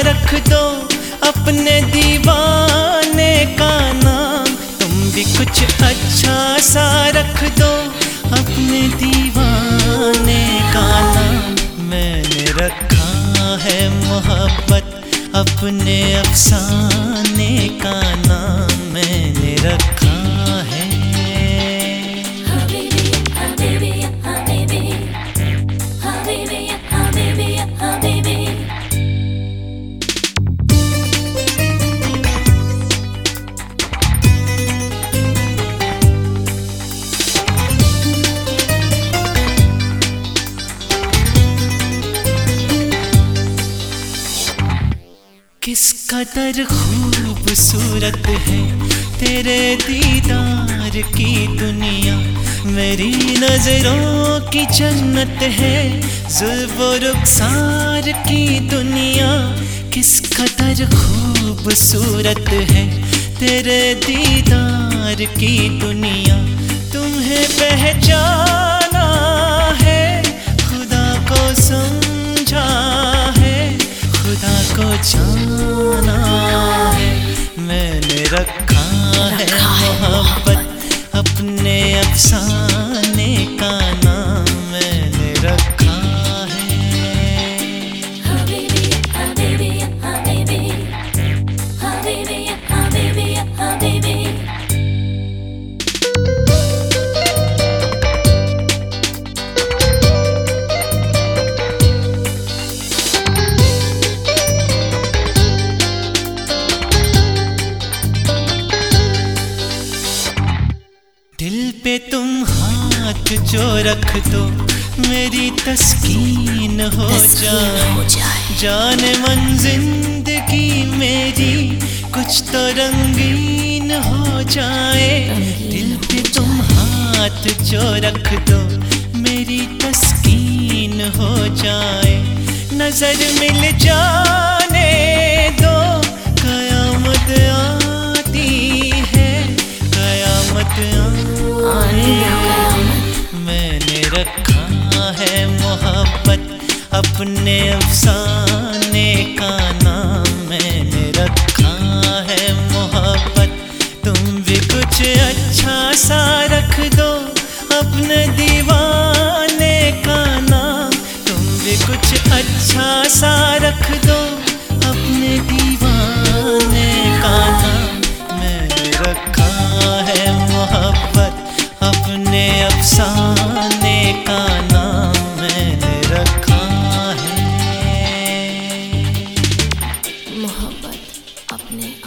रख दो अपने दीवाने का नाम। तुम भी कुछ अच्छा सा रख दो अपने दीवाने का नाम। मैंने रखा है मोहब्बत अपने अफसाने का नाम। मैंने रखा किस कदर खूबसूरत है तेरे दीदार की दुनिया। मेरी नज़रों की जन्नत है, जुल्फो रुखसार की दुनिया। किस कदर खूबसूरत है तेरे दीदार की दुनिया। तुम्हें पहचाना है, खुदा को समझा है, खुदा को जाना रखा है मोहब्बत अपने अफसाने का। पे तुम हाथ जो रख दो मेरी तस्कीन हो जाए। जान मन ज़िंदगी मेरी कुछ तो रंगीन हो जाए। दिल पे तुम हाथ जो रख दो मेरी तस्कीन हो जाए। नज़र मिल जाने है मोहब्बत अपने अफसाने का।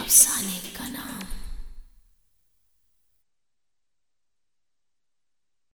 of Sonic.